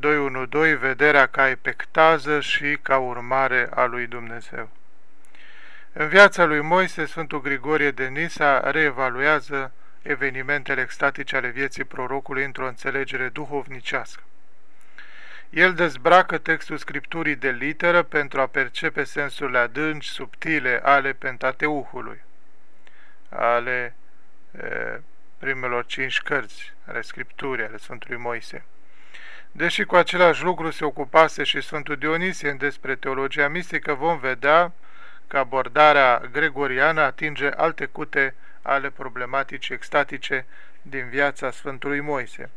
212, vederea ca epectază și ca urmare a lui Dumnezeu. În viața lui Moise, Sfântul Grigorie de Nisa reevaluează evenimentele extatice ale vieții prorocului într-o înțelegere duhovnicească. El dezbracă textul Scripturii de literă pentru a percepe sensurile adânci, subtile ale Pentateuhului, ale e, primelor cinci cărți ale Scripturii, ale Sfântului Moise. Deși cu același lucru se ocupase și Sfântul Dionisie despre teologia mistică, vom vedea că abordarea gregoriană atinge alte cute ale problematicii extatice din viața Sfântului Moise.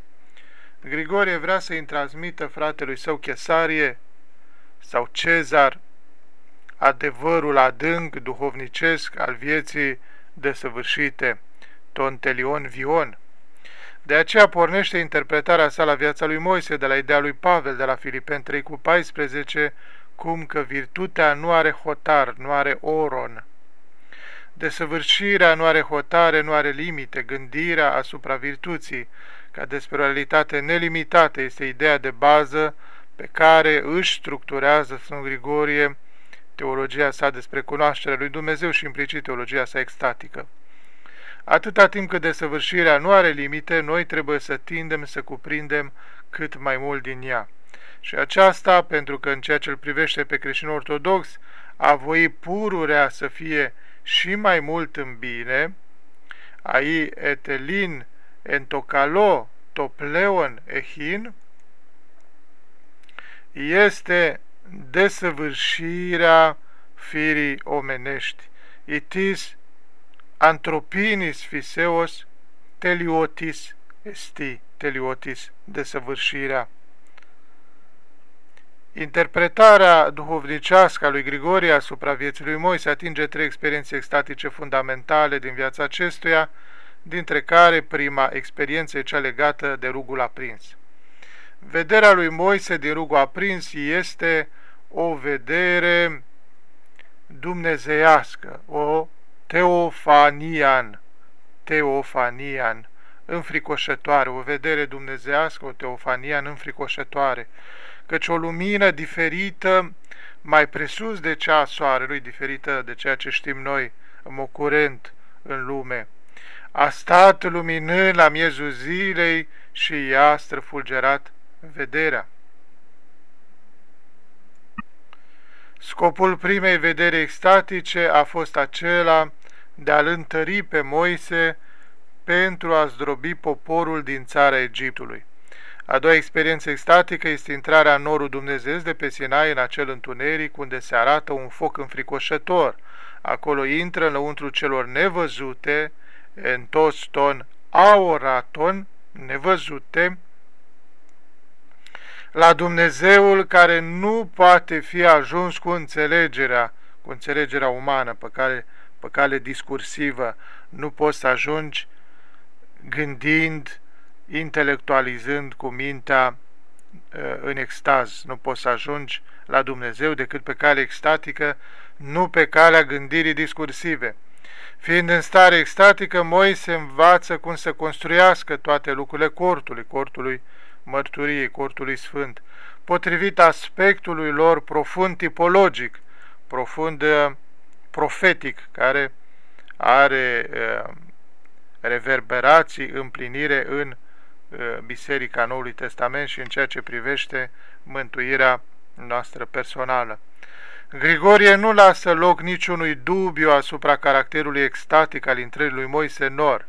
Grigorie vrea să-i transmită fratelui său Chesarie sau Cezar adevărul adânc duhovnicesc al vieții desăvârșite, Tontelion Vion. De aceea pornește interpretarea sa la viața lui Moise de la ideea lui Pavel de la Filipen 3 cu 14, cum că virtutea nu are hotar, nu are oron. Desăvârșirea nu are hotare, nu are limite, gândirea asupra virtuții, ca despre o realitate nelimitată, este ideea de bază pe care își structurează Sfânt Grigorie teologia sa despre cunoașterea lui Dumnezeu și implicit teologia sa extatică. Atâta timp cât desăvârșirea nu are limite, noi trebuie să tindem să cuprindem cât mai mult din ea. Și aceasta pentru că în ceea ce îl privește pe creștinul ortodox, a voi pururea să fie și mai mult în bine, ai etelin entocalo topleon ehin, este desăvârșirea firii omenești. Itis antropinis fiseos teliotis esti, teliotis, desăvârșirea. Interpretarea duhovnicească a lui Grigorie asupra vieții lui Moise atinge trei experiențe extatice fundamentale din viața acestuia, dintre care prima experiență e cea legată de rugul aprins. Vederea lui Moise din rugul aprins este o vedere dumnezeiască, o teofanian, teofanian, înfricoșătoare, o vedere dumnezească, o teofanian înfricoșătoare, căci o lumină diferită, mai presus de cea a soarelui, diferită de ceea ce știm noi în mod curent în lume, a stat luminând la miezul zilei și i-a străfulgerat vederea. Scopul primei vedere extatice a fost acela de a-l întări pe Moise pentru a zdrobi poporul din țara Egiptului. A doua experiență extatică este intrarea în norul Dumnezeu de pe Sinai în acel întuneric unde se arată un foc înfricoșător. Acolo intră înăuntru celor nevăzute, în ton aoraton, nevăzute, la Dumnezeul care nu poate fi ajuns cu înțelegerea, cu înțelegerea umană, pe care, pe cale discursivă, nu poți să ajungi gândind, intelectualizând cu mintea uh, în extaz. Nu poți să ajungi la Dumnezeu decât pe cale extatică, nu pe calea gândirii discursive. Fiind în stare extatică, Moise învață cum să construiască toate lucrurile cortului, cortului mărturiei, cortului sfânt, potrivit aspectului lor profund tipologic, profund uh, profetic, care are uh, reverberații, împlinire în uh, Biserica Noului Testament și în ceea ce privește mântuirea noastră personală. Grigorie nu lasă loc niciunui dubiu asupra caracterului extatic al intrării lui Moise în nor.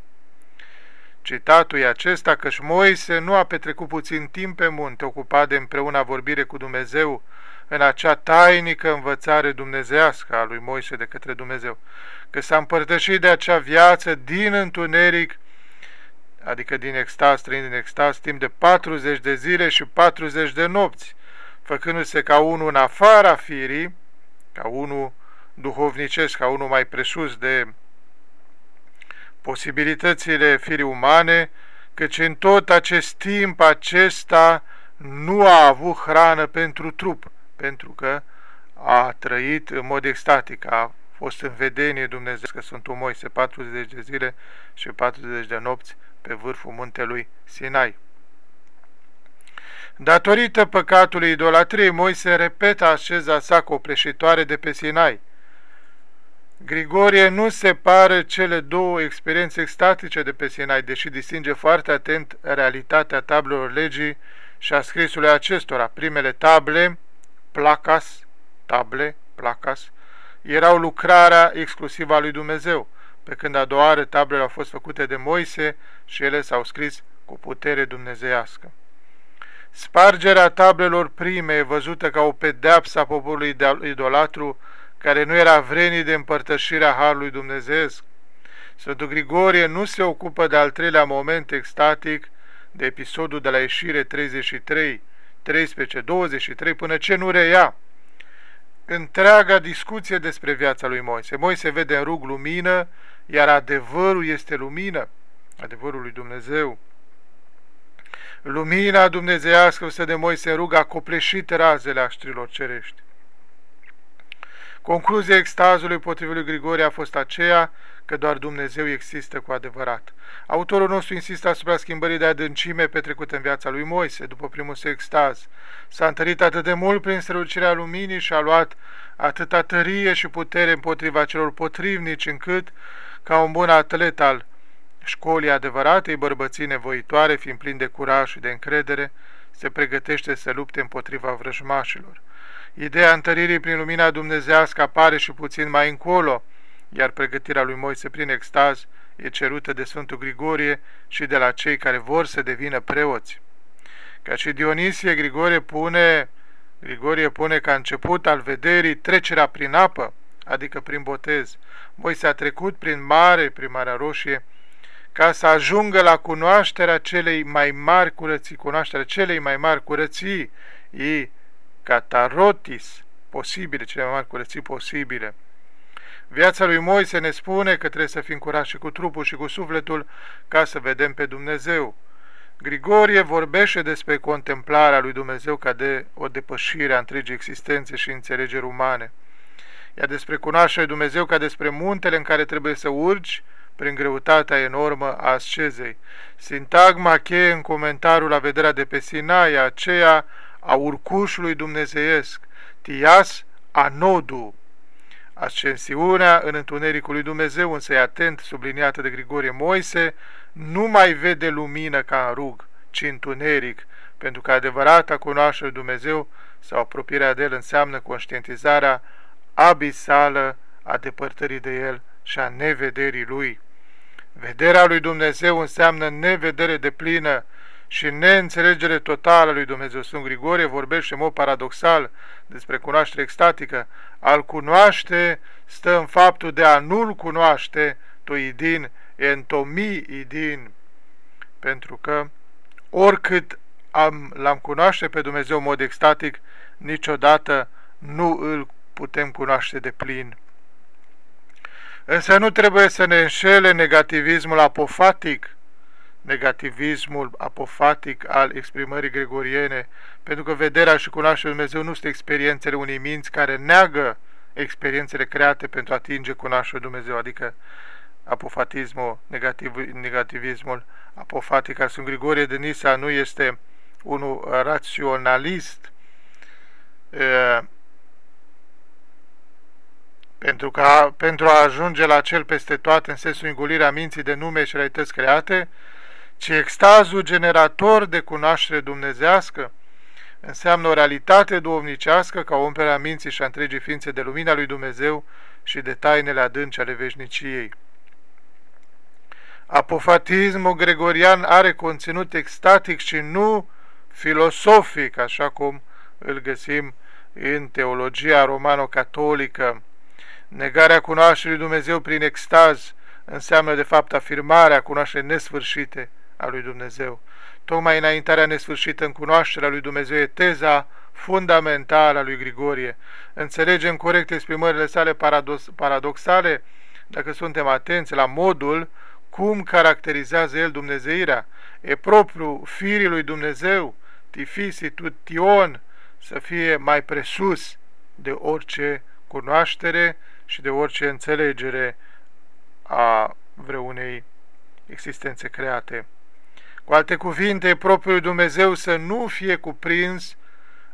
Citatul e acesta căci Moise nu a petrecut puțin timp pe munte, ocupat de împreună vorbire cu Dumnezeu, în acea tainică învățare dumnezească a lui Moise de către Dumnezeu, că s-a împărtășit de acea viață din întuneric, adică din extaz, trăind din extaz, timp de 40 de zile și 40 de nopți, făcându-se ca unul în afara firii, ca unul duhovnicesc, ca unul mai presus de posibilitățile firii umane, căci în tot acest timp acesta nu a avut hrană pentru trup, pentru că a trăit în mod extatic, a fost în vedenie Dumnezeu că Sfântul Moise 40 de zile și 40 de nopți pe vârful muntelui Sinai. Datorită păcatului idolatriei, Moise repetă așeza sa copleșitoare de pe Sinai. Grigorie nu separă cele două experiențe extatice de pe Sinai, deși distinge foarte atent realitatea tablelor legii și a scrisului acestora. Primele table, placas, table, placas, erau lucrarea exclusivă a lui Dumnezeu, pe când a doua oară tablele au fost făcute de Moise și ele s-au scris cu putere dumnezeiască. Spargerea tablelor prime e văzută ca o pedeapsă a poporului idolatru care nu era vrenit de împărtășirea Harului Dumnezeesc. Sfântul Grigorie nu se ocupă de al treilea moment extatic, de episodul de la ieșire 33, 13, 23, până ce nu reia întreaga discuție despre viața lui Moise. Moise vede în rug lumină, iar adevărul este lumină, adevărul lui Dumnezeu. Lumina dumnezeiască să de Moise în rug a copleșit razele aștrilor cerești. Concluzia extazului potrivit lui Grigorie a fost aceea că doar Dumnezeu există cu adevărat. Autorul nostru insistă asupra schimbării de adâncime petrecute în viața lui Moise după primul său extaz. S-a întărit atât de mult prin strălucirea luminii și a luat atâta tărie și putere împotriva celor potrivnici încât, ca un bun atlet al școlii adevăratei bărbății nevoitoare, fiind plin de curaj și de încredere, se pregătește să lupte împotriva vrăjmașilor. Ideea întăririi prin lumina dumnezească apare și puțin mai încolo, iar pregătirea lui Moise prin extaz e cerută de Sfântul Grigorie și de la cei care vor să devină preoți. Ca și Dionisie, Grigorie pune, Grigorie pune ca început al vederii trecerea prin apă, adică prin botez. Moise a trecut prin mare, prin Marea Roșie, ca să ajungă la cunoașterea celei mai mari curății, cunoașterea celei mai mari curății, i catarotis posibile, cele mai mari curății posibile. Viața lui Moise ne spune că trebuie să fim curați și cu trupul și cu sufletul ca să vedem pe Dumnezeu. Grigorie vorbește despre contemplarea lui Dumnezeu ca de o depășire a întregii existențe și înțelegeri umane. Ea despre cunoașterea lui Dumnezeu ca despre muntele în care trebuie să urci prin greutatea enormă a ascezei. Sintagma cheie în comentariul la vederea de pe Sinai, aceea a urcușului dumnezeiesc, tias anodu, Ascensiunea în întunericul lui Dumnezeu, însă e atent, subliniată de Grigorie Moise, nu mai vede lumină ca în rug, ci întuneric, pentru că adevărata cunoaștere lui Dumnezeu sau apropierea de El înseamnă conștientizarea abisală a depărtării de El și a nevederii Lui. Vederea lui Dumnezeu înseamnă nevedere de plină și neînțelegere totală lui Dumnezeu. Sfânt Grigorie vorbește în mod paradoxal despre cunoaștere extatică. Al cunoaște stă în faptul de a nu-l cunoaște, tu idin, entomi idin, pentru că oricât am, l-am cunoaște pe Dumnezeu în mod extatic, niciodată nu îl putem cunoaște de plin. Însă nu trebuie să ne înșele negativismul apofatic, negativismul apofatic al exprimării gregoriene, pentru că vederea și cunoașterea Dumnezeu nu sunt experiențele unei minți care neagă experiențele create pentru a atinge cunoașterea Dumnezeu, adică apofatismul, negativ, negativismul apofatic al Sfânt Grigorie de Nisa nu este unul raționalist, e, pentru, că, pentru a ajunge la cel peste toate în sensul îngulirea minții de nume și realități create, ci extazul generator de cunoaștere dumnezească înseamnă o realitate duomnicească ca umperea minții și a întregii ființe de lumina lui Dumnezeu și de tainele adânci ale veșniciei. Apofatismul gregorian are conținut extatic și nu filosofic, așa cum îl găsim în teologia romano-catolică. Negarea cunoașterii lui Dumnezeu prin extaz înseamnă de fapt afirmarea cunoașterii nesfârșite a lui Dumnezeu. Tocmai înaintarea nesfârșită în cunoașterea lui Dumnezeu e teza fundamentală a lui Grigorie. Înțelegem corect exprimările sale paradox paradoxale dacă suntem atenți la modul cum caracterizează el Dumnezeirea. E propriu firii lui Dumnezeu, tifisi tion, să fie mai presus de orice cunoaștere și de orice înțelegere a vreunei existențe create. Cu alte cuvinte, propriul Dumnezeu să nu fie cuprins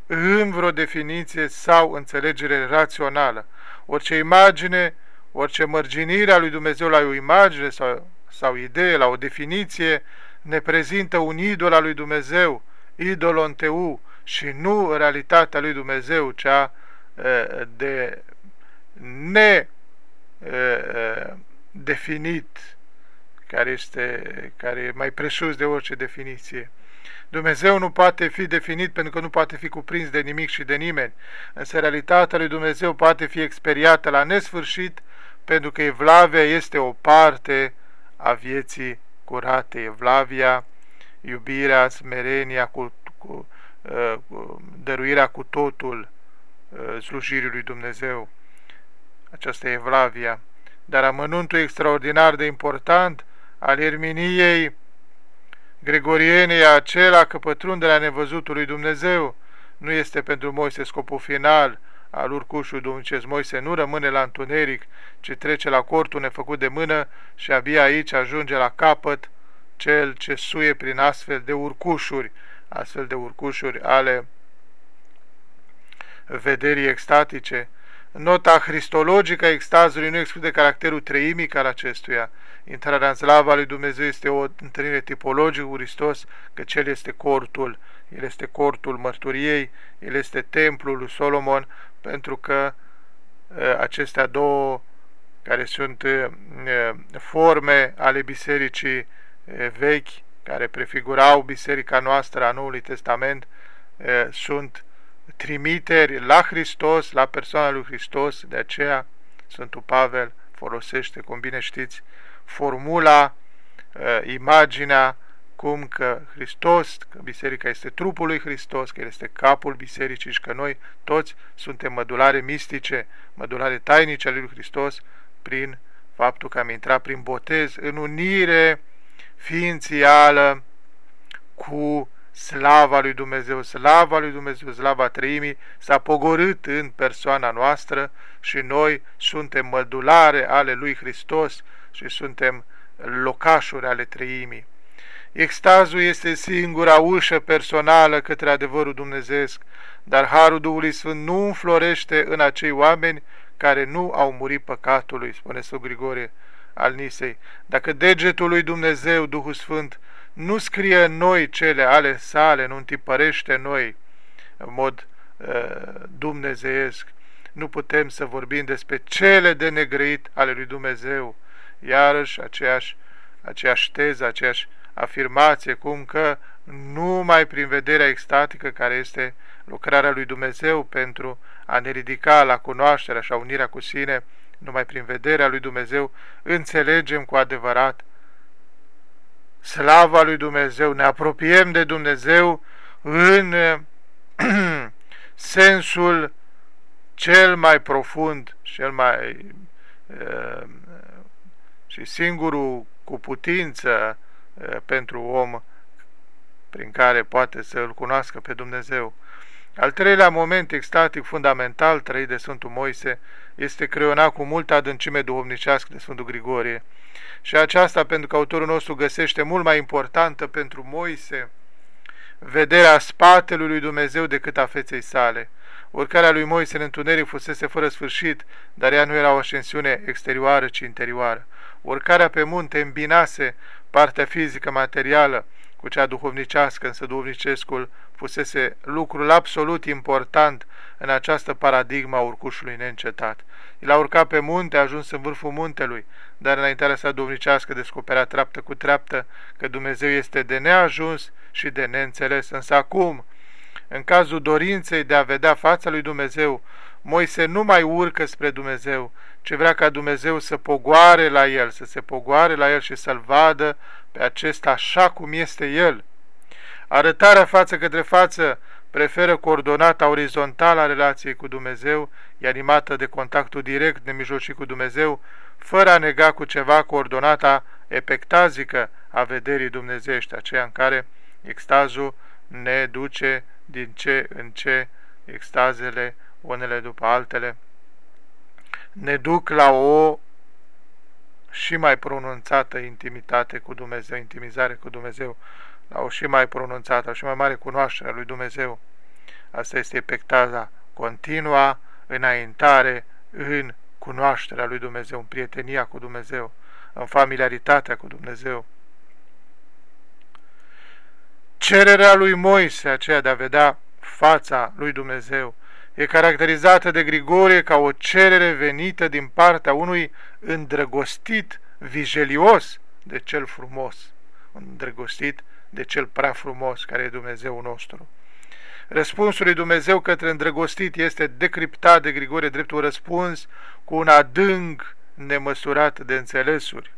în vreo definiție sau înțelegere rațională. Orice imagine, orice mărginire a lui Dumnezeu la o imagine sau, sau idee, la o definiție, ne prezintă un idol al lui Dumnezeu, idolon teu, și nu realitatea lui Dumnezeu, cea de nedefinit, care, este, care e mai presus de orice definiție. Dumnezeu nu poate fi definit pentru că nu poate fi cuprins de nimic și de nimeni, însă realitatea lui Dumnezeu poate fi experiată la nesfârșit pentru că Evlavia este o parte a vieții curate. Evlavia, iubirea, smerenia, cu, cu, uh, cu dăruirea cu totul uh, slujirii lui Dumnezeu. Aceasta e Evlavia. Dar amănuntul extraordinar de important al Erminiei Gregoriene e acela că pătrunderea nevăzutului Dumnezeu nu este pentru Moise scopul final al urcușului Dumnezeu. Moise nu rămâne la întuneric, ci trece la cortul nefăcut de mână și abia aici ajunge la capăt cel ce suie prin astfel de urcușuri, astfel de urcușuri ale vederii extatice. Nota cristologică a extazului nu exclude caracterul treimic al acestuia, Intrarea în slava lui Dumnezeu este o întâlnire tipologică cu Hristos, că Cel este cortul, El este cortul mărturiei, El este templul lui Solomon, pentru că acestea două, care sunt forme ale bisericii vechi, care prefigurau biserica noastră a Noului Testament, sunt trimiteri la Hristos, la persoana lui Hristos, de aceea Sfântul Pavel folosește, cum bine știți, formula, uh, imaginea cum că Hristos, că biserica este trupul lui Hristos, că El este capul bisericii și că noi toți suntem mădulare mistice, mădulare tainice ale lui Hristos prin faptul că am intrat prin botez în unire ființială cu slava lui Dumnezeu, slava lui Dumnezeu, slava treimii s-a pogorât în persoana noastră și noi suntem mădulare ale lui Hristos și suntem locașuri ale treimii. Extazul este singura ușă personală către adevărul dumnezeesc, dar Harul Duhului Sfânt nu înflorește în acei oameni care nu au murit păcatului, spune Sfânt Grigore al Nisei. Dacă degetul lui Dumnezeu, Duhul Sfânt, nu scrie în noi cele ale sale, nu întipărește noi în mod uh, dumnezeiesc, nu putem să vorbim despre cele de negrăit ale lui Dumnezeu, iarăși aceeași, aceeași teză, aceeași afirmație, cum că numai prin vederea extatică care este lucrarea lui Dumnezeu pentru a ne ridica la cunoașterea și a unirea cu sine, numai prin vederea lui Dumnezeu înțelegem cu adevărat slava lui Dumnezeu, ne apropiem de Dumnezeu în sensul cel mai profund, cel mai uh, și singurul cu putință pentru om prin care poate să îl cunoască pe Dumnezeu. Al treilea moment extatic fundamental trăit de Sfântul Moise este creionat cu multă adâncime duhovnicească de Sfântul Grigorie și aceasta pentru că autorul nostru găsește mult mai importantă pentru Moise vederea spatelui lui Dumnezeu decât a feței sale. Urcarea lui Moise în întuneric fusese fără sfârșit, dar ea nu era o ascensiune exterioară, ci interioară. Urcarea pe munte îmbinase partea fizică materială cu cea duhovnicească, însă duhovnicescul fusese lucrul absolut important în această paradigma urcușului neîncetat. El a urcat pe munte, a ajuns în vârful muntelui, dar înaintarea sa duhovnicească descoperea treaptă cu treaptă că Dumnezeu este de neajuns și de neînțeles. Însă acum, în cazul dorinței de a vedea fața lui Dumnezeu, Moise nu mai urcă spre Dumnezeu, ce vrea ca Dumnezeu să pogoare la el, să se pogoare la el și să-l vadă pe acesta așa cum este el. Arătarea față către față preferă coordonata orizontală a relației cu Dumnezeu, e animată de contactul direct nemijlocit cu Dumnezeu, fără a nega cu ceva coordonata epectazică a vederii dumnezeiești, aceea în care extazul ne duce din ce în ce extazele, unele după altele, ne duc la o și mai pronunțată intimitate cu Dumnezeu, intimizare cu Dumnezeu, la o și mai pronunțată, o și mai mare cunoaștere a lui Dumnezeu. Asta este pectaza continua, înaintare în cunoașterea lui Dumnezeu, în prietenia cu Dumnezeu, în familiaritatea cu Dumnezeu. Cererea lui Moise, aceea de a vedea fața lui Dumnezeu, e caracterizată de Grigorie ca o cerere venită din partea unui îndrăgostit, vijelios de cel frumos, un îndrăgostit de cel prea frumos, care e Dumnezeu nostru. Răspunsul lui Dumnezeu către îndrăgostit este decriptat de Grigorie drept un răspuns cu un adânc nemăsurat de înțelesuri.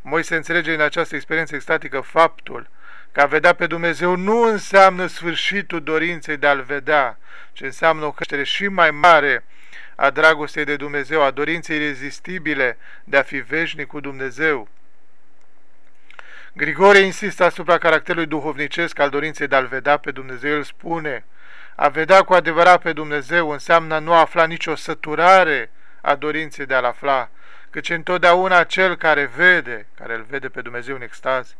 Moise înțelege în această experiență extatică faptul că a vedea pe Dumnezeu nu înseamnă sfârșitul dorinței de a-L vedea, ci înseamnă o creștere și mai mare a dragostei de Dumnezeu, a dorinței irezistibile de a fi veșnic cu Dumnezeu. Grigore insistă asupra caracterului duhovnicesc al dorinței de a-L vedea pe Dumnezeu. El spune, a vedea cu adevărat pe Dumnezeu înseamnă a nu afla nicio săturare a dorinței de a-L afla, căci întotdeauna cel care vede, care îl vede pe Dumnezeu în extaz,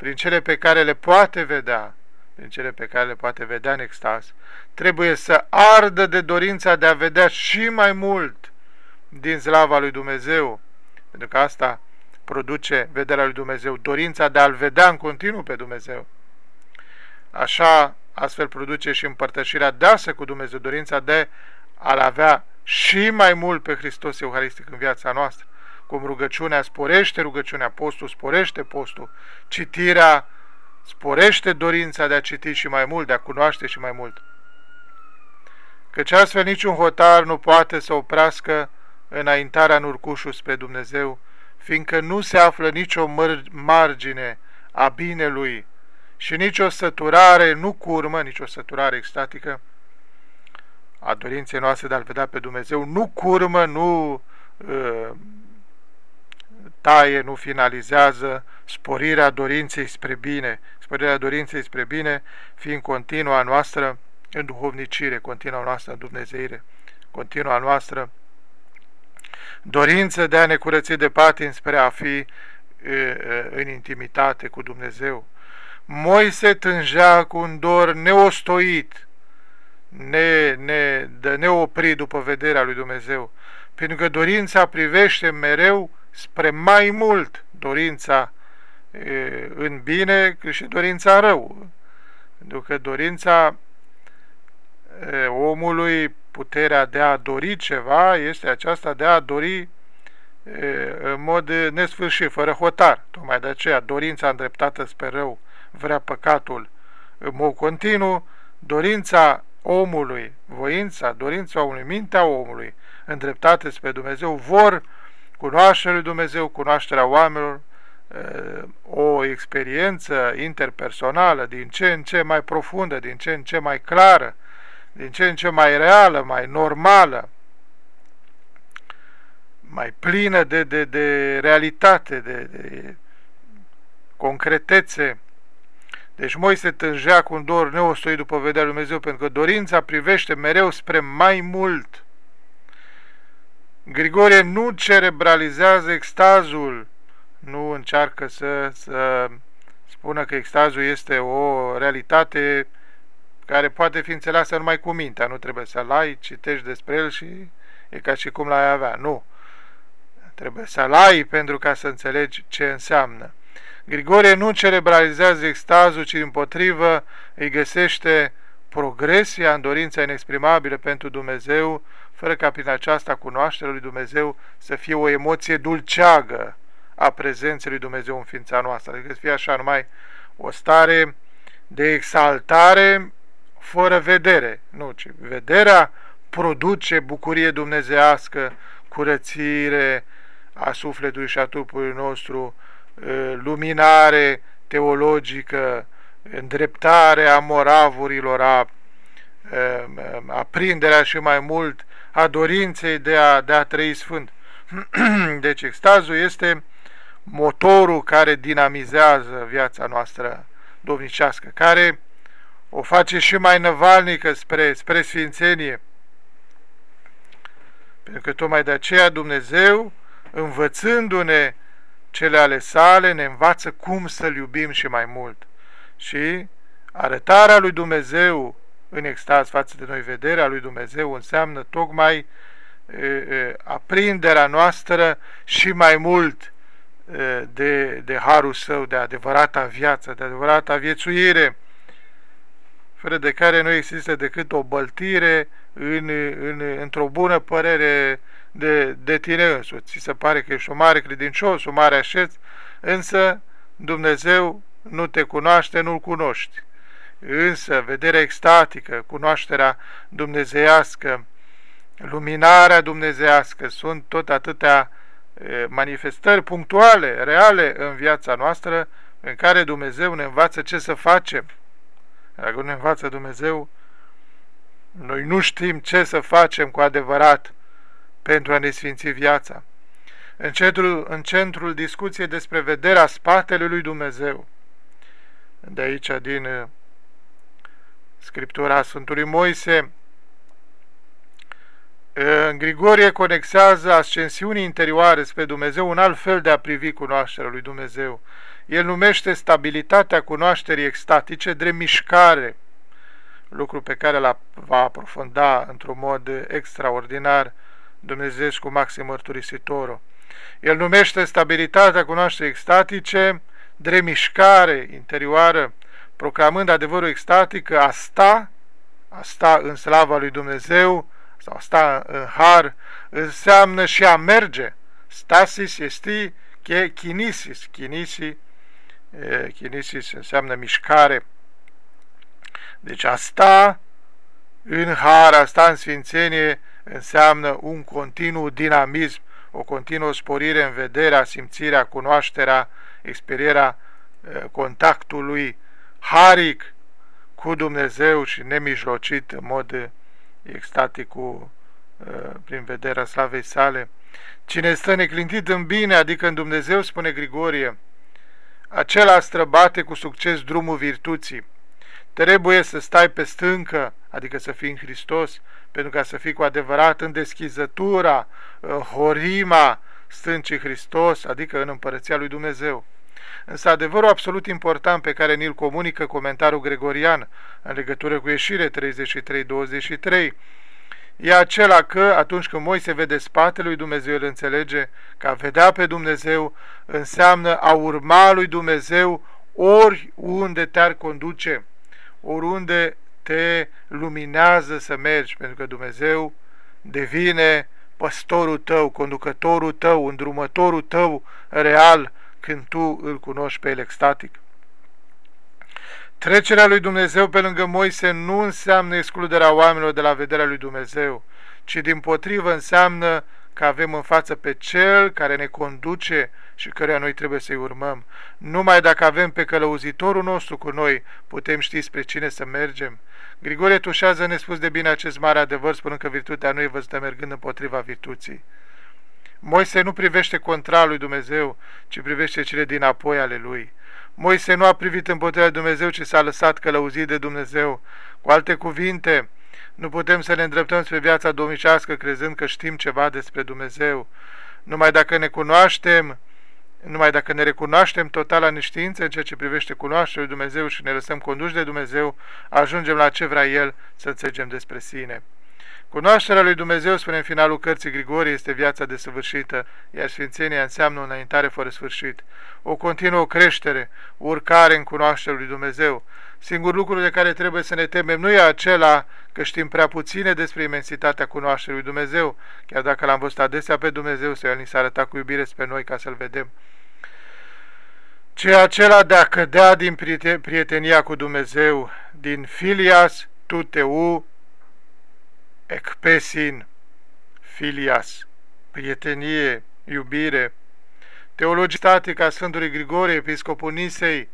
prin cele pe care le poate vedea, prin cele pe care le poate vedea în extaz, trebuie să ardă de dorința de a vedea și mai mult din slava lui Dumnezeu, pentru că asta produce vederea lui Dumnezeu, dorința de a-L vedea în continuu pe Dumnezeu. Așa, astfel produce și împărtășirea deasă cu Dumnezeu, dorința de a-L avea și mai mult pe Hristos Euharistic în viața noastră, cum rugăciunea sporește rugăciunea, postul sporește postul, citirea sporește dorința de a citi și mai mult, de a cunoaște și mai mult. Căci astfel niciun hotar nu poate să oprească înaintarea în urcușul spre Dumnezeu, fiindcă nu se află nicio margine a binelui și nicio săturare nu curmă, nicio săturare extatică a dorinței noastre de a-L vedea pe Dumnezeu, nu curmă, nu uh, taie, nu finalizează sporirea dorinței spre bine, sporirea dorinței spre bine fiind continua noastră în duhovnicire, continua noastră în Dumnezeire, continua noastră dorință de a ne curăți de patin spre a fi în intimitate cu Dumnezeu. Moise tângea cu un dor neostoit, ne, ne, de neoprit după vederea lui Dumnezeu, pentru că dorința privește mereu spre mai mult dorința e, în bine cât și dorința în rău. Pentru că dorința e, omului puterea de a dori ceva este aceasta de a dori în mod nesfârșit, fără hotar. Tocmai de aceea, dorința îndreptată spre rău vrea păcatul în mod continuu, dorința omului, voința, dorința omului, mintea omului, îndreptate spre Dumnezeu, vor cunoașterea lui Dumnezeu, cunoașterea oamenilor, o experiență interpersonală din ce în ce mai profundă, din ce în ce mai clară, din ce în ce mai reală, mai normală, mai plină de, de, de realitate, de, de concretețe. Deci Moise tângea cu un dor neostoi după vederea lui Dumnezeu, pentru că dorința privește mereu spre mai mult. Grigorie nu cerebralizează extazul, nu încearcă să, să spună că extazul este o realitate care poate fi înțeleasă numai cu mintea, nu trebuie să-l ai, citești despre el și e ca și cum l-ai avea. Nu. Trebuie să-l ai pentru ca să înțelegi ce înseamnă. Grigorie nu cerebralizează extazul, ci din potrivă îi găsește progresia în dorința inexprimabilă pentru Dumnezeu, fără ca prin aceasta cunoașterea lui Dumnezeu să fie o emoție dulceagă a prezenței lui Dumnezeu în ființa noastră. Adică să fie așa numai o stare de exaltare fără vedere. Nu, ci vederea produce bucurie dumnezească, curățire a sufletului și a trupului nostru, luminare teologică, îndreptare a moravurilor, a aprinderea și mai mult a dorinței de a, de a trăi sfânt. Deci extazul este motorul care dinamizează viața noastră domnicească, care o face și mai năvalnică spre, spre sfințenie. Pentru că tocmai de aceea Dumnezeu, învățându-ne cele ale sale, ne învață cum să-L iubim și mai mult. Și arătarea lui Dumnezeu în extaz față de noi, vederea lui Dumnezeu înseamnă tocmai e, e, aprinderea noastră și mai mult e, de, de harul său, de adevărata viață, de adevărata viețuire, fără de care nu există decât o băltire în, în, într-o bună părere de, de tine însuți. Ți se pare că ești o mare credincios, o mare așez, însă Dumnezeu nu te cunoaște, nu-L cunoști. Însă, vederea extatică, cunoașterea dumnezeiască, luminarea dumnezeiască sunt tot atâtea manifestări punctuale, reale în viața noastră, în care Dumnezeu ne învață ce să facem. Dacă nu ne învață Dumnezeu, noi nu știm ce să facem cu adevărat pentru a ne sfinți viața. În centrul, în centrul discuției despre vederea spatele lui Dumnezeu, de aici din uh, Scriptura Sfântului Moise, în Grigorie conexează ascensiunii interioare spre Dumnezeu un alt fel de a privi cunoașterea lui Dumnezeu. El numește stabilitatea cunoașterii extatice drept mișcare, lucru pe care l va aprofunda într-un mod extraordinar Dumnezeu cu maxim mărturisitorul. El numește stabilitatea cunoașterii extatice drept mișcare interioară, proclamând adevărul extatic că a sta, a sta în slava lui Dumnezeu sau a sta în har, înseamnă și a merge. Stasis este kinisis. Kinisi, kinisis înseamnă mișcare. Deci a sta în har, a sta în sfințenie, înseamnă un continuu dinamism, o continuă sporire în vederea, simțirea, cunoașterea, experierea contactului haric cu Dumnezeu și nemijlocit în mod extatic cu, prin vederea slavei sale. Cine stă neclintit în bine, adică în Dumnezeu, spune Grigorie, acela străbate cu succes drumul virtuții. Trebuie să stai pe stâncă, adică să fii în Hristos, pentru ca să fii cu adevărat în deschizătura, în horima stâncii Hristos, adică în împărăția lui Dumnezeu. Însă adevărul absolut important pe care ni-l comunică comentarul gregorian în legătură cu ieșire 33-23 e acela că atunci când Moise vede spatele lui Dumnezeu, el înțelege că a vedea pe Dumnezeu înseamnă a urma lui Dumnezeu oriunde te-ar conduce, oriunde te luminează să mergi, pentru că Dumnezeu devine păstorul tău, conducătorul tău, îndrumătorul tău real când tu îl cunoști pe el extatic. Trecerea lui Dumnezeu pe lângă Moise nu înseamnă excluderea oamenilor de la vederea lui Dumnezeu, ci din potrivă înseamnă că avem în față pe Cel care ne conduce și căreia noi trebuie să-i urmăm. Numai dacă avem pe călăuzitorul nostru cu noi, putem ști spre cine să mergem. Grigorie tușează nespus de bine acest mare adevăr, spunând că virtutea nu e văzută mergând împotriva virtuții. Moise nu privește contra lui Dumnezeu, ci privește cele din apoi ale lui. Moise nu a privit împotriva lui Dumnezeu, ci s-a lăsat călăuzit de Dumnezeu. Cu alte cuvinte, nu putem să ne îndreptăm spre viața domnicească crezând că știm ceva despre Dumnezeu. Numai dacă ne cunoaștem, numai dacă ne recunoaștem total la neștiință în ceea ce privește cunoașterea lui Dumnezeu și ne lăsăm conduși de Dumnezeu, ajungem la ce vrea El să înțelegem despre sine. Cunoașterea lui Dumnezeu, spune în finalul cărții Grigorie, este viața desăvârșită, iar sfințenia înseamnă o înaintare fără sfârșit, o continuă creștere, urcare în cunoașterea lui Dumnezeu. Singur lucru de care trebuie să ne temem nu e acela că știm prea puține despre imensitatea cunoașterii lui Dumnezeu, chiar dacă l-am văzut adesea pe Dumnezeu, să El ni s-a arătat cu iubire spre noi ca să-L vedem, ci acela de a cădea din prietenia cu Dumnezeu, din filias tuteu ecpesin, filias, prietenie, iubire, teologistatica Sfântului Grigorie, episcopul Nisei,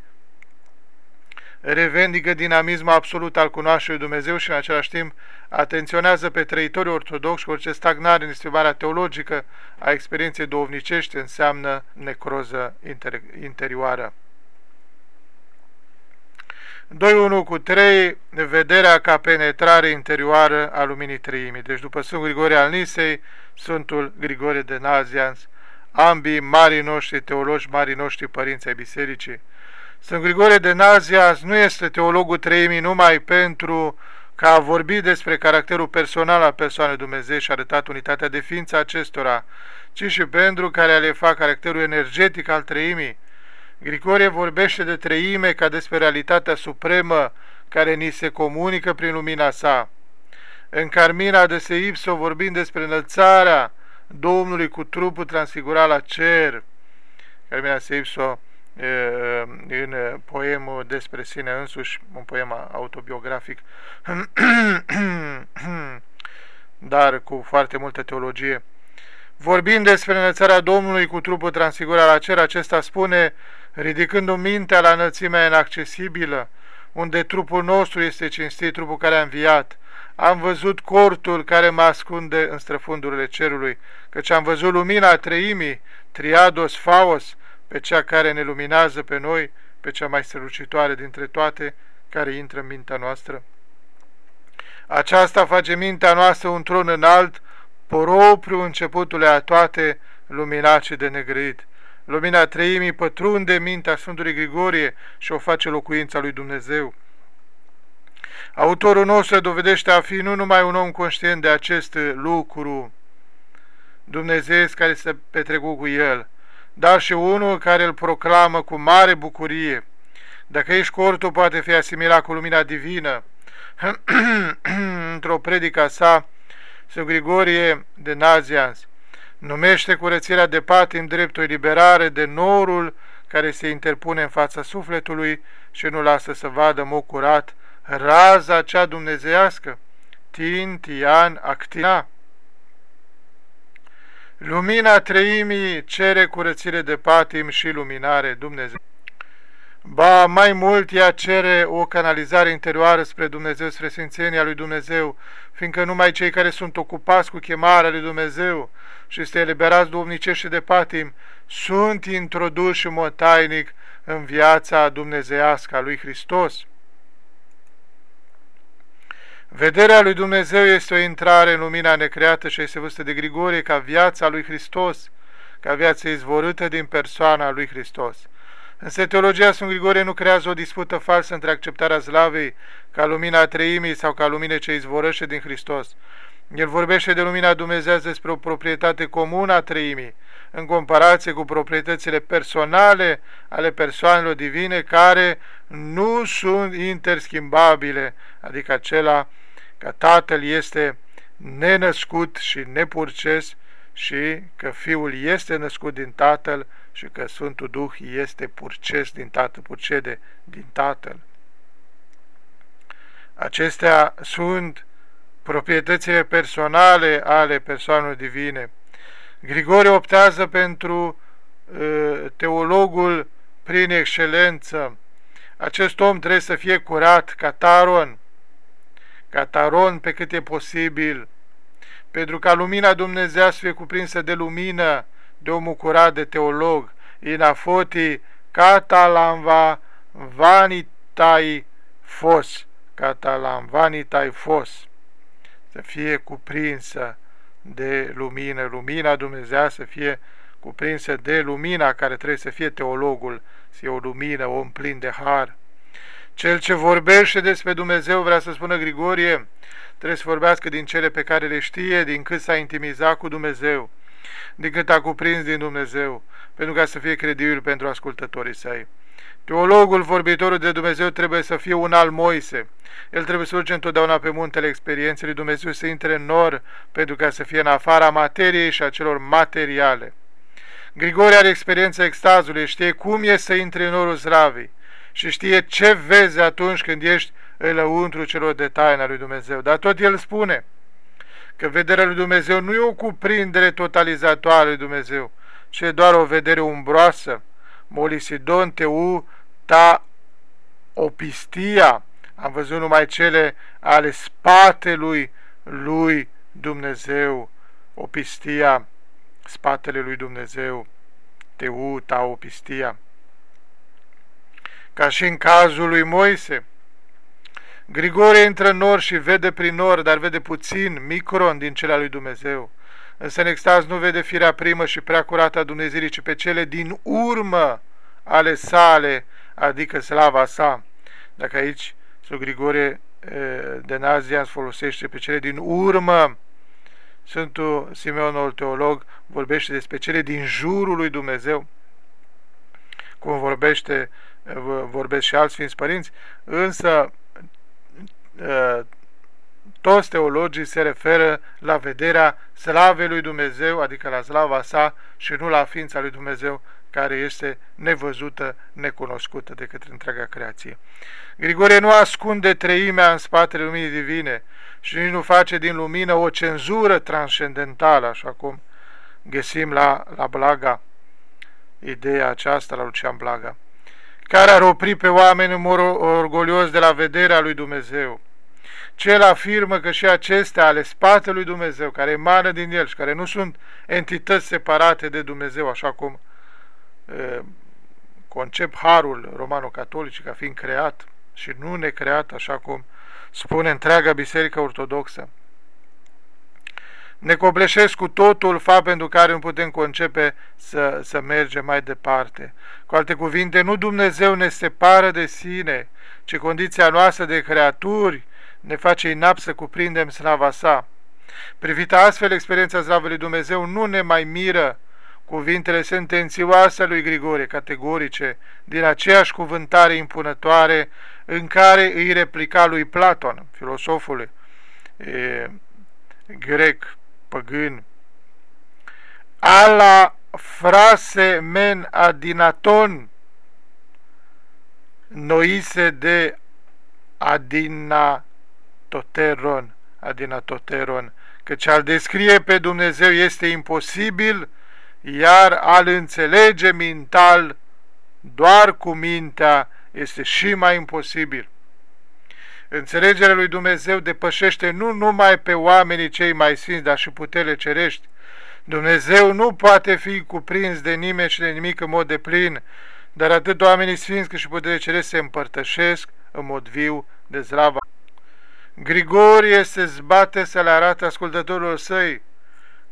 revendică dinamismul absolut al cunoașterii Dumnezeu și în același timp atenționează pe trăitorii ortodoxi cu orice stagnare în estimarea teologică a experienței dovnicești înseamnă necroză inter interioară. 2.1 cu 3, vederea ca penetrare interioară a luminii treimii. Deci după Sfântul Grigorie al Nisei, Sfântul Grigorie de Nazians, ambii marii noștri teologi, marii noștri părinți ai bisericii. Sfânt Grigore de Nazias nu este teologul treimii numai pentru că a vorbit despre caracterul personal al persoanei Dumnezeu și a arătat unitatea de ființă acestora, ci și pentru care le fac caracterul energetic al treimii. Grigorie vorbește de treime ca despre realitatea supremă care ni se comunică prin lumina sa. În Carmina de Seipso vorbind despre înălțarea Domnului cu trupul transfigurat la cer. Carmina Seipso în poemul despre sine însuși, un poem autobiografic, dar cu foarte multă teologie. Vorbind despre înălțarea Domnului cu trupul transfigurat la cer, acesta spune, ridicând o mintea la înălțimea inaccesibilă, unde trupul nostru este cinstit, trupul care a înviat. Am văzut cortul care mă ascunde în străfundurile cerului, căci am văzut lumina treimii, triados, faos, pe cea care ne luminează pe noi, pe cea mai strălucitoare dintre toate, care intră în mintea noastră. Aceasta face mintea noastră un tron înalt, propriu începutule a toate, luminat și de negrăit. Lumina treimii pătrunde mintea Sfântului Grigorie și o face locuința lui Dumnezeu. Autorul nostru dovedește a fi nu numai un om conștient de acest lucru Dumnezeu care se petrecu cu el, dar și unul care îl proclamă cu mare bucurie. Dacă ești cortul, poate fi asimilat cu lumina divină. Într-o predica sa, Sfânt Grigorie de Nazians numește curățirea de patim dreptul eliberare de norul care se interpune în fața sufletului și nu lasă să vadă mod curat raza cea dumnezeiască, tin, tian, actina. Lumina treimii cere curățire de patim și luminare Dumnezeu. Ba, mai mult ea cere o canalizare interioară spre Dumnezeu, spre Sfințenia lui Dumnezeu, fiindcă numai cei care sunt ocupați cu chemarea lui Dumnezeu și este eliberați duomnicește de patim, sunt introduși în mod tainic în viața dumnezeiască a lui Hristos. Vederea lui Dumnezeu este o intrare în lumina necreată și este văzută de Grigorie ca viața lui Hristos, ca viața izvorâtă din persoana lui Hristos. Însă teologia Sfânt Grigorie nu creează o dispută falsă între acceptarea slavei ca lumina treimii sau ca lumine ce izvorăște din Hristos. El vorbește de lumina Dumnezeu despre o proprietate comună a treimii, în comparație cu proprietățile personale ale persoanelor divine care nu sunt interschimbabile, adică acela că Tatăl este nenăscut și nepurces și că Fiul este născut din Tatăl și că Sfântul Duh este purces din Tatăl, purcede din Tatăl. Acestea sunt proprietățile personale ale persoanelor divine. Grigore optează pentru uh, teologul prin excelență. Acest om trebuie să fie curat, cataron, cataron pe cât e posibil, pentru ca lumina Dumnezeu să fie cuprinsă de lumină, de omul curat, de teolog, inafoti catalanva vanitai fos, catalan vanitai fos, să fie cuprinsă de lumină, lumina Dumnezeu să fie cuprinsă de lumina care trebuie să fie teologul, să fie o lumină, om plin de har. Cel ce vorbește despre Dumnezeu, vrea să spună Grigorie, trebuie să vorbească din cele pe care le știe, din cât s-a intimizat cu Dumnezeu, din cât a cuprins din Dumnezeu, pentru ca să fie credibil pentru ascultătorii săi. Teologul, vorbitorul de Dumnezeu, trebuie să fie un al Moise. El trebuie să urce întotdeauna pe muntele experienței lui Dumnezeu, să intre în nor, pentru ca să fie în afara materiei și a celor materiale. Grigore are experiența extazului, știe cum e să intre în norul zravii și știe ce vezi atunci când ești înăuntru celor de taina lui Dumnezeu. Dar tot el spune că vederea lui Dumnezeu nu e o cuprindere totalizatoare lui Dumnezeu, ci e doar o vedere umbroasă. Molisidon teu ta opistia. Am văzut numai cele ale spatelui lui Dumnezeu. Opistia, spatele lui Dumnezeu. Teu ta opistia ca și în cazul lui Moise. Grigore intră în nor și vede prin nor, dar vede puțin, micron din cele lui Dumnezeu. Însă în extaz nu vede firea primă și prea curată a Dumnezeirii, ci pe cele din urmă ale sale, adică slava sa. Dacă aici Sfântul Grigorie de Nazia folosește pe cele din urmă, Sfântul Simeonul teolog vorbește despre cele din jurul lui Dumnezeu, cum vorbește, vorbesc și alți Sfinți Părinți, însă toți teologii se referă la vederea slavei lui Dumnezeu, adică la slava sa și nu la ființa lui Dumnezeu, care este nevăzută, necunoscută de către întreaga creație. Grigorie nu ascunde treimea în spatele luminii divine și nici nu face din lumină o cenzură transcendentală, așa cum găsim la, la Blaga, ideea aceasta la Lucian Blaga, care ar opri pe oameni în mod orgolios de la vederea lui Dumnezeu. Cel afirmă că și acestea ale spatelui Dumnezeu, care emană din el și care nu sunt entități separate de Dumnezeu, așa cum e, concep harul romano-catolic ca fiind creat și nu necreat, așa cum spune întreaga Biserică Ortodoxă. Ne copleșesc cu totul fapt pentru care nu putem concepe să, să mergem mai departe. Cu alte cuvinte, nu Dumnezeu ne separă de sine, ci condiția noastră de creaturi ne face inapt să cuprindem slava sa. Privită astfel, experiența slavei lui Dumnezeu nu ne mai miră cuvintele sentențioase lui Grigorie, categorice, din aceeași cuvântare impunătoare în care îi replica lui Platon, filosoful e, grec, păgân, ala frase men adinaton noise de adinatoteron, adinatoteron, căci al descrie pe Dumnezeu este imposibil, iar al înțelege mental doar cu mintea este și mai imposibil. Înțelegerea lui Dumnezeu depășește nu numai pe oamenii cei mai sfinți, dar și puterile cerești. Dumnezeu nu poate fi cuprins de nimeni și de nimic în mod deplin, dar atât oamenii sfinți cât și puterile cerești se împărtășesc în mod viu de zlava. Grigorie se zbate să le arate ascultătorilor săi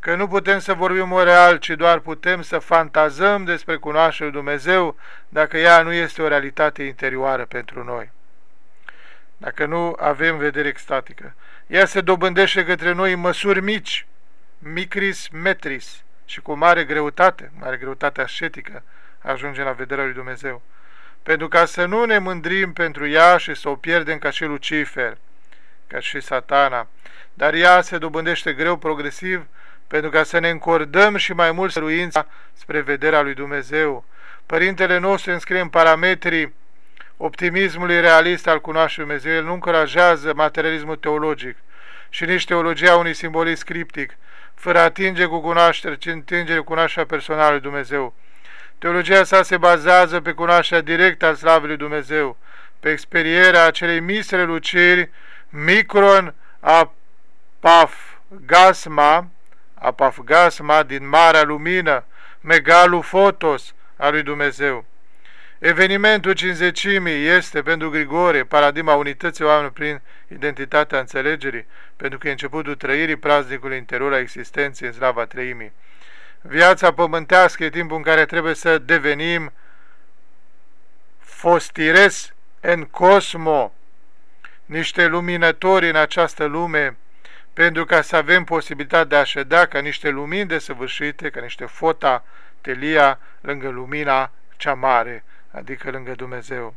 că nu putem să vorbim o real, ci doar putem să fantazăm despre cunoașterea Dumnezeu dacă ea nu este o realitate interioară pentru noi. Dacă nu avem vedere extatică. Ea se dobândește către noi în măsuri mici, micris metris, și cu mare greutate, mare greutate ascetică, ajunge la vederea lui Dumnezeu. Pentru ca să nu ne mândrim pentru ea și să o pierdem ca și Lucifer, ca și satana, dar ea se dobândește greu progresiv pentru ca să ne încordăm și mai mult săruința spre vederea lui Dumnezeu. Părintele nostru înscrie în parametrii optimismului realist al cunoașterii Dumnezeu. El nu încurajează materialismul teologic și nici teologia unui simbolism scriptic, fără atinge cu cunoaștere, ci întingere cu cunoașterea personală lui Dumnezeu. Teologia sa se bazează pe cunoașterea directă a slavei lui Dumnezeu, pe experierea acelei mistre luciri, micron apaf gasma, apafgasma din marea lumină, megalul fotos al lui Dumnezeu. Evenimentul cinzecimii este pentru Grigore paradigma unității oamenilor prin identitatea înțelegerii, pentru că e începutul trăirii praznicului interior a existenței în slava treimii. Viața pământească e timpul în care trebuie să devenim fostires în cosmo, niște luminători în această lume, pentru ca să avem posibilitatea de a ședea ca niște lumini desăvârșite, ca niște fota telia lângă lumina cea mare, adică lângă Dumnezeu.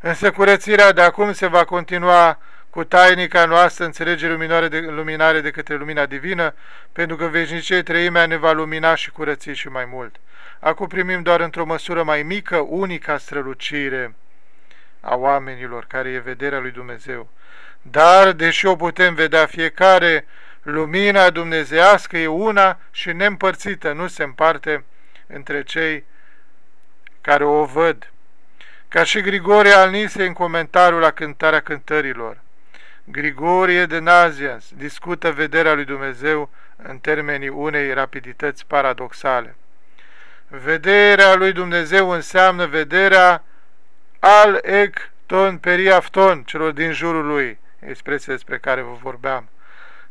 Însă curățirea de acum se va continua cu tainica noastră înțelegere luminare de, luminare de către lumina divină, pentru că veșnicie treimea ne va lumina și curăți și mai mult. Acum primim doar într-o măsură mai mică unica strălucire a oamenilor, care e vederea lui Dumnezeu. Dar, deși o putem vedea fiecare, lumina dumnezească e una și neîmpărțită, nu se împarte între cei care o văd. Ca și Grigorie al Nisei în comentariul la cântarea cântărilor. Grigorie de Nazians discută vederea lui Dumnezeu în termenii unei rapidități paradoxale. Vederea lui Dumnezeu înseamnă vederea al ecton periafton, celor din jurul lui, expresia despre care vă vorbeam,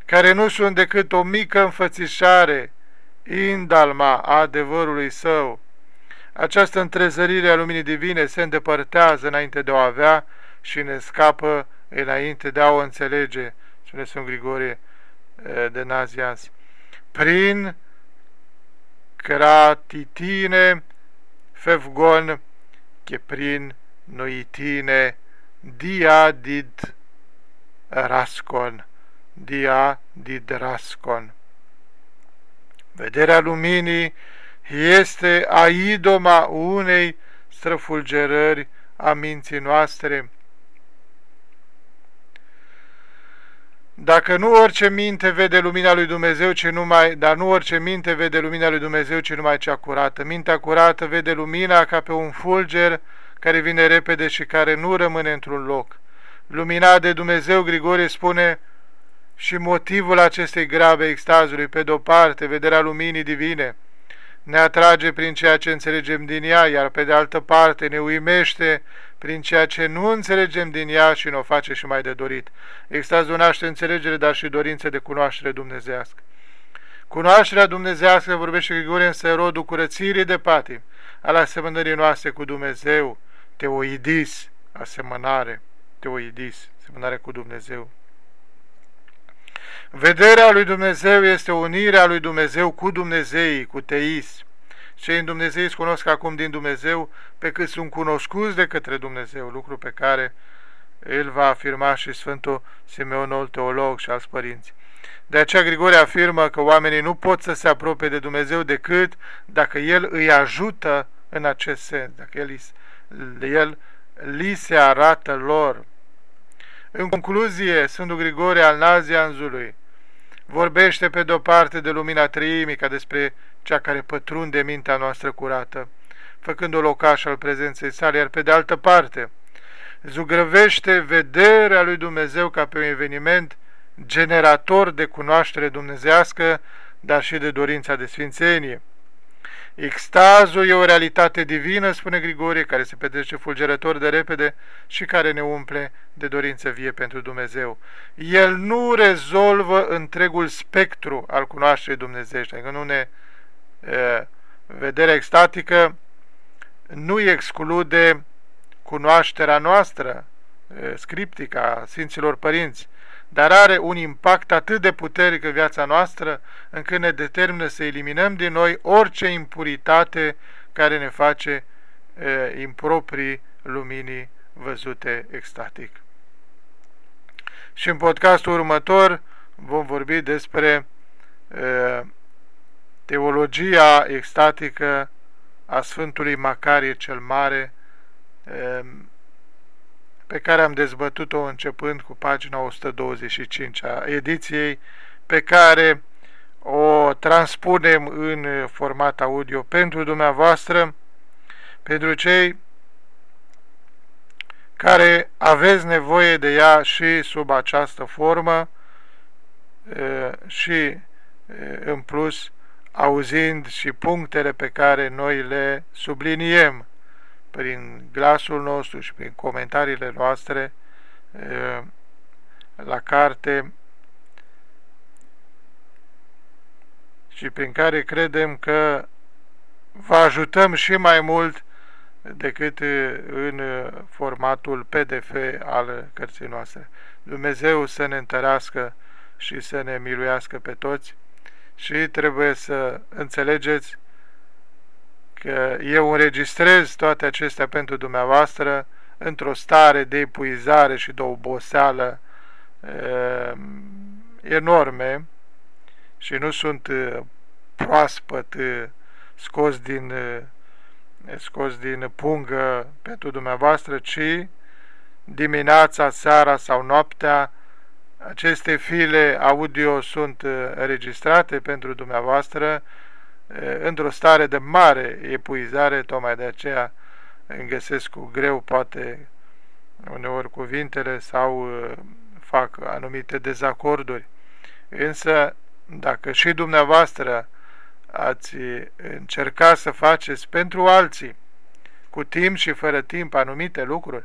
care nu sunt decât o mică înfățișare, indalma a adevărului său, Această întrezărire a luminii divine se îndepărtează înainte de a o avea și ne scapă înainte de a o înțelege, spune Sfânt Grigorie de Nazianz. Prin cratitine fevgon che prin noitine diadid rascon, diadid rascon. Vederea luminii este a idoma unei străfulgerări a minții noastre. Dacă nu orice minte vede lumina lui Dumnezeu, ci numai, dar nu orice minte vede lumina lui Dumnezeu, ci numai cea curată. Mintea curată vede lumina ca pe un fulger care vine repede și care nu rămâne într-un loc. Lumina de Dumnezeu, Grigorie spune, și motivul acestei grave extazului, pe de-o parte, vederea luminii divine, ne atrage prin ceea ce înțelegem din ea, iar pe de altă parte ne uimește prin ceea ce nu înțelegem din ea și ne o face și mai de dorit. Extazul naște înțelegere, dar și dorință de cunoaștere dumnezească. Cunoașterea dumnezească, vorbește Grigore, însă rodul curățirii de patim, al asemănării noastre cu Dumnezeu, teoidis, asemănare, teoidis, asemănare cu Dumnezeu. Vederea lui Dumnezeu este unirea lui Dumnezeu cu Dumnezeii, cu teis. Cei în Dumnezeu îți cunosc acum din Dumnezeu pe cât sunt cunoscuți de către Dumnezeu, lucru pe care îl va afirma și Sfântul Simeonul teolog și alți părinți. De aceea Grigore afirmă că oamenii nu pot să se apropie de Dumnezeu decât dacă El îi ajută în acest sens, dacă El, el li se arată lor. În concluzie, Sfântul Grigore al Nazianzului vorbește pe de-o parte de lumina treimii ca despre cea care pătrunde mintea noastră curată, făcând o locaș al prezenței sale, iar pe de altă parte zugrăvește vederea lui Dumnezeu ca pe un eveniment generator de cunoaștere dumnezească, dar și de dorința de sfințenie. Extazul e o realitate divină, spune Grigorie, care se petrece fulgerător de repede și care ne umple de dorință vie pentru Dumnezeu. El nu rezolvă întregul spectru al cunoașterii dumnezeiești, adică nu ne... E, vederea extatică nu exclude cunoașterea noastră, e, scriptică a Sfinților Părinți, dar are un impact atât de puternic în viața noastră, încât ne determină să eliminăm din noi orice impuritate care ne face e, improprii luminii văzute extatic. Și în podcastul următor vom vorbi despre e, teologia extatică a Sfântului Macarie cel Mare, e, pe care am dezbătut-o începând cu pagina 125 a ediției, pe care o transpunem în format audio pentru dumneavoastră, pentru cei care aveți nevoie de ea și sub această formă și în plus auzind și punctele pe care noi le subliniem prin glasul nostru și prin comentariile noastre la carte și prin care credem că vă ajutăm și mai mult decât în formatul PDF al cărții noastre. Dumnezeu să ne întărească și să ne miluiască pe toți și trebuie să înțelegeți că eu înregistrez toate acestea pentru dumneavoastră într-o stare de epuizare și de oboseală uh, enorme și nu sunt uh, proaspăt uh, scos din, uh, scos din pungă pentru dumneavoastră, ci dimineața, seara sau noaptea aceste file audio sunt înregistrate pentru dumneavoastră într-o stare de mare epuizare, tocmai de aceea îmi găsesc cu greu, poate, uneori cuvintele sau fac anumite dezacorduri. Însă, dacă și dumneavoastră ați încerca să faceți pentru alții, cu timp și fără timp, anumite lucruri,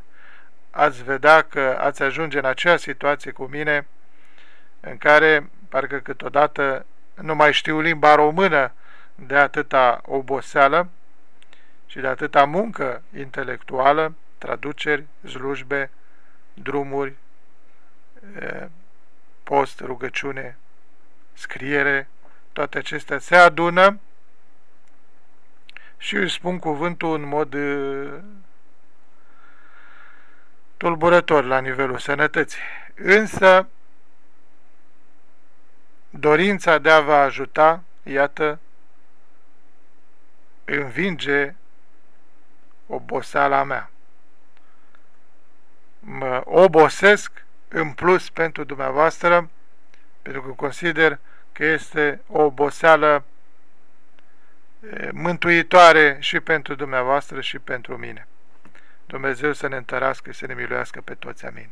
ați vedea că ați ajunge în acea situație cu mine în care parcă câteodată nu mai știu limba română de atâta oboseală și de atâta muncă intelectuală, traduceri, slujbe, drumuri, post, rugăciune, scriere, toate acestea se adună și își spun cuvântul în mod tulburător la nivelul sănătății. Însă, dorința de a vă ajuta, iată, învinge oboseala mea. Mă obosesc în plus pentru dumneavoastră, pentru că consider că este o oboseală mântuitoare și pentru dumneavoastră și pentru mine. Dumnezeu să ne întărească și să ne miluiască pe toți. Amin.